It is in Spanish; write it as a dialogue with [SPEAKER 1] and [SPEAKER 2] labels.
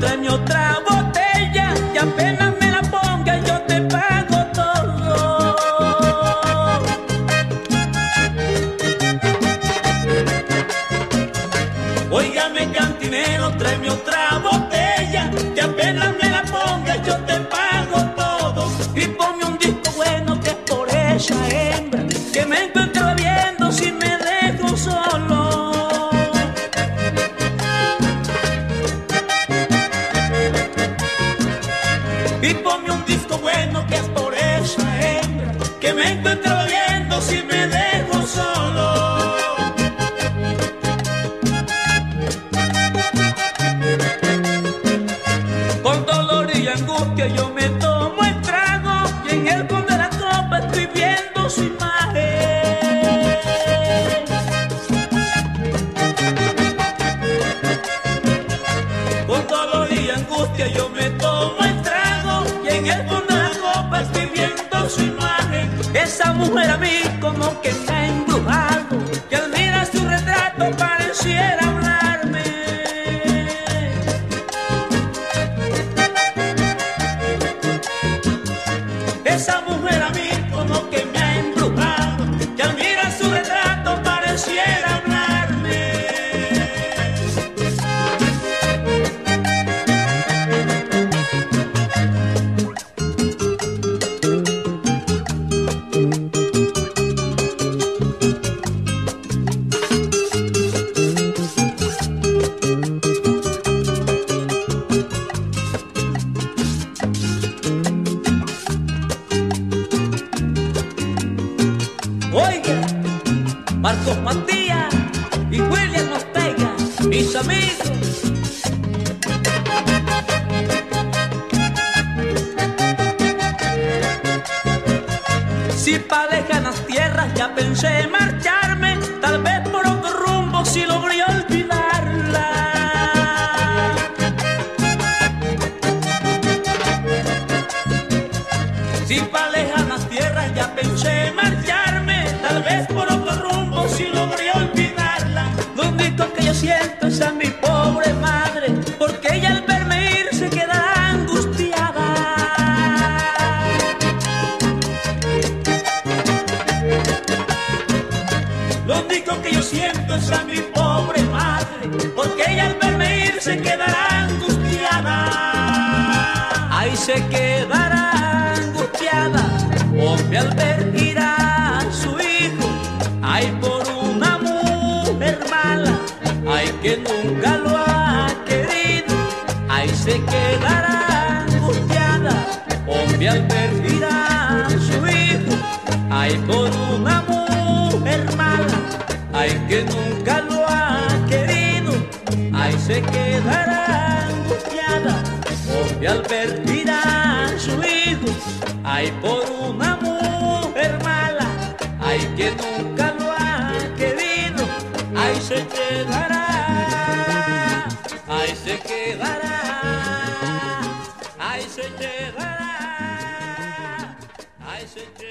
[SPEAKER 1] tráeme otra botella y apenas me la ponga yo te pago todo. Óigame cantinero, tráeme otra botella y apenas me la ponga yo te pago todo. Y ponme un disco bueno que es por esa hembra que me encuentro viendo si me dejo solo. Un disco bueno que es por esa hembra que me Esa mujer a mí como que me ha Oiga, Marcos Matías y William Ortega, mis amigos. Si pa' lejanas tierras ya pensé marcharme, tal vez por otro rumbo si logré olvidarla. Si pa' yo siento es a mi pobre madre, porque ella al verme ir se quedará angustiada. Ahí se quedará angustiada, hombre al ver ir a su hijo, ay por una mujer mala, ay que nunca lo ha querido, ahí se quedará angustiada, hombre al ver ir a su hijo, ay por una mujer mala, ay que nunca lo ha querido, ay se quedará angustiada, hombre al ir a su hijo, ay por una mujer mala, ay que nunca lo ha querido, ay se quedará, ay se quedará, ay se quedará, ay se.